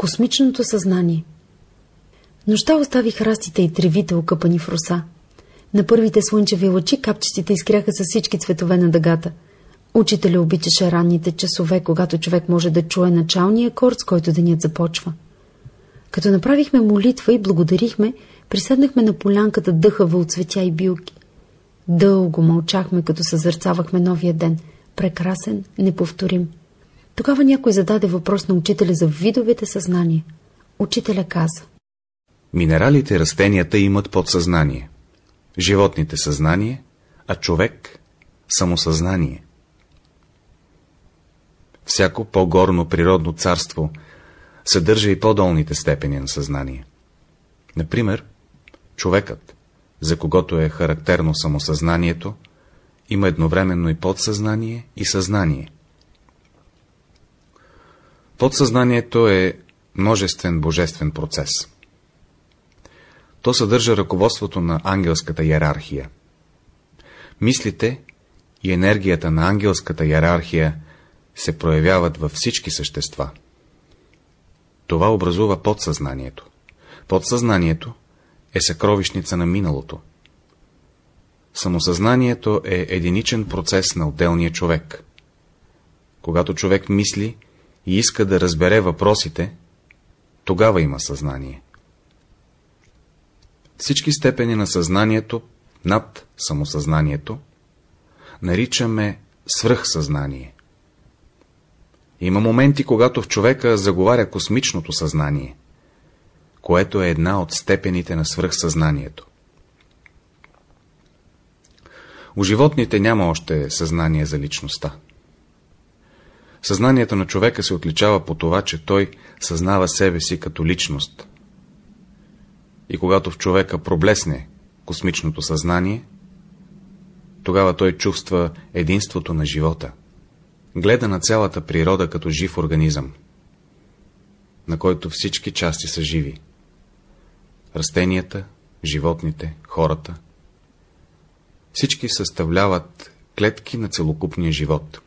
Космичното съзнание Нощта оставих растите и тревите, окъпани в роса. На първите слънчеви лъчи капчетите изкряха с всички цветове на дъгата. Учителя обичаше ранните часове, когато човек може да чуе началния акорд, с който денят започва. Като направихме молитва и благодарихме, приседнахме на полянката дъхава от цветя и билки. Дълго мълчахме, като съзърцавахме новия ден. Прекрасен, неповторим. Тогава някой зададе въпрос на учителя за видовете съзнание. Учителя каза. Минералите растенията имат подсъзнание. Животните съзнание, а човек самосъзнание. Всяко по-горно природно царство съдържа и по-долните степени на съзнание. Например, човекът, за когото е характерно самосъзнанието, има едновременно и подсъзнание и съзнание. Подсъзнанието е множествен божествен процес. То съдържа ръководството на ангелската иерархия. Мислите и енергията на ангелската иерархия се проявяват във всички същества. Това образува подсъзнанието. Подсъзнанието е съкровищница на миналото. Самосъзнанието е единичен процес на отделния човек. Когато човек мисли и иска да разбере въпросите, тогава има съзнание. Всички степени на съзнанието над самосъзнанието наричаме свръхсъзнание. Има моменти, когато в човека заговаря космичното съзнание, което е една от степените на свръхсъзнанието. У животните няма още съзнание за личността. Съзнанието на човека се отличава по това, че той съзнава себе си като личност. И когато в човека проблесне космичното съзнание, тогава той чувства единството на живота. Гледа на цялата природа като жив организъм, на който всички части са живи. Растенията, животните, хората. Всички съставляват клетки на целокупния живот.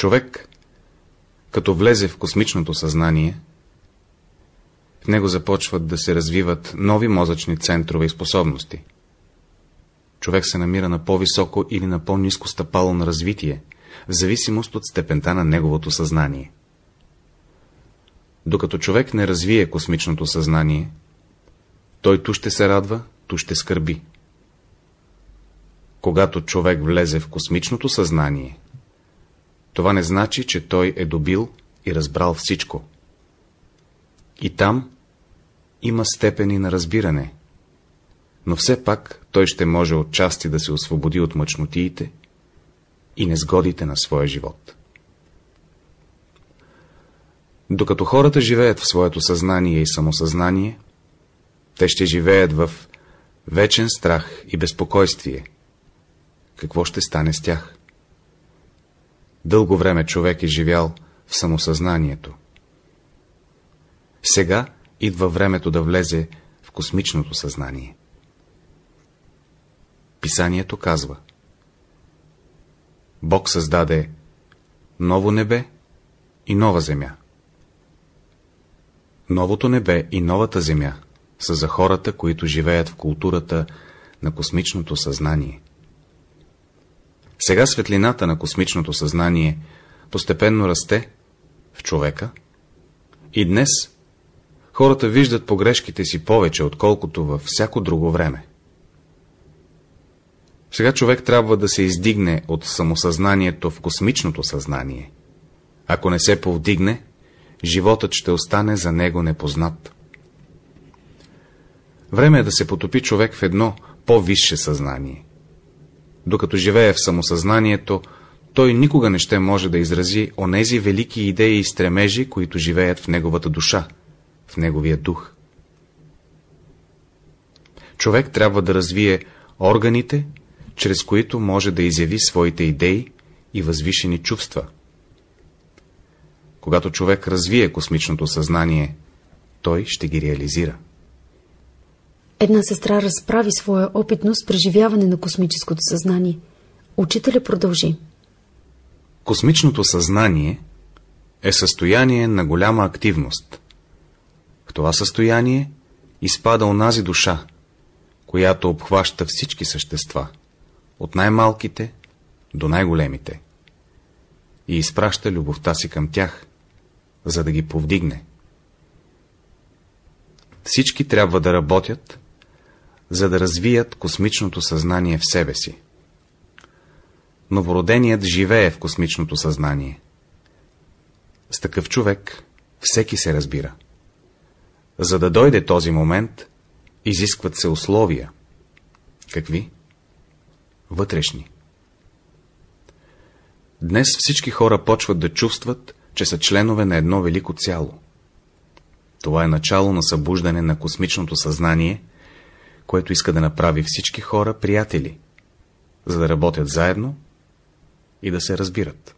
Човек, като влезе в космичното съзнание, в него започват да се развиват нови мозъчни центрове и способности. Човек се намира на по-високо или на по-низко стъпало на развитие, в зависимост от степента на неговото съзнание. Докато човек не развие космичното съзнание, той ту ще се радва, ту ще скърби. Когато човек влезе в космичното съзнание, това не значи, че той е добил и разбрал всичко. И там има степени на разбиране, но все пак той ще може отчасти да се освободи от мъчнотиите и незгодите на своя живот. Докато хората живеят в своето съзнание и самосъзнание, те ще живеят в вечен страх и безпокойствие. Какво ще стане с тях? Дълго време човек е живял в самосъзнанието. Сега идва времето да влезе в космичното съзнание. Писанието казва Бог създаде ново небе и нова земя. Новото небе и новата земя са за хората, които живеят в културата на космичното съзнание. Сега светлината на космичното съзнание постепенно расте в човека и днес хората виждат погрешките си повече, отколкото във всяко друго време. Сега човек трябва да се издигне от самосъзнанието в космичното съзнание. Ако не се повдигне, животът ще остане за него непознат. Време е да се потопи човек в едно по-висше съзнание. Докато живее в самосъзнанието, той никога не ще може да изрази онези велики идеи и стремежи, които живеят в неговата душа, в неговия дух. Човек трябва да развие органите, чрез които може да изяви своите идеи и възвишени чувства. Когато човек развие космичното съзнание, той ще ги реализира. Една сестра разправи своя опитно с преживяване на космическото съзнание. Учителя продължи. Космичното съзнание е състояние на голяма активност. В това състояние изпада онази душа, която обхваща всички същества, от най-малките до най-големите, и изпраща любовта си към тях, за да ги повдигне. Всички трябва да работят, за да развият космичното съзнание в себе си. Новороденият живее в космичното съзнание. С такъв човек всеки се разбира. За да дойде този момент, изискват се условия. Какви? Вътрешни. Днес всички хора почват да чувстват, че са членове на едно велико цяло. Това е начало на събуждане на космичното съзнание, което иска да направи всички хора приятели, за да работят заедно и да се разбират.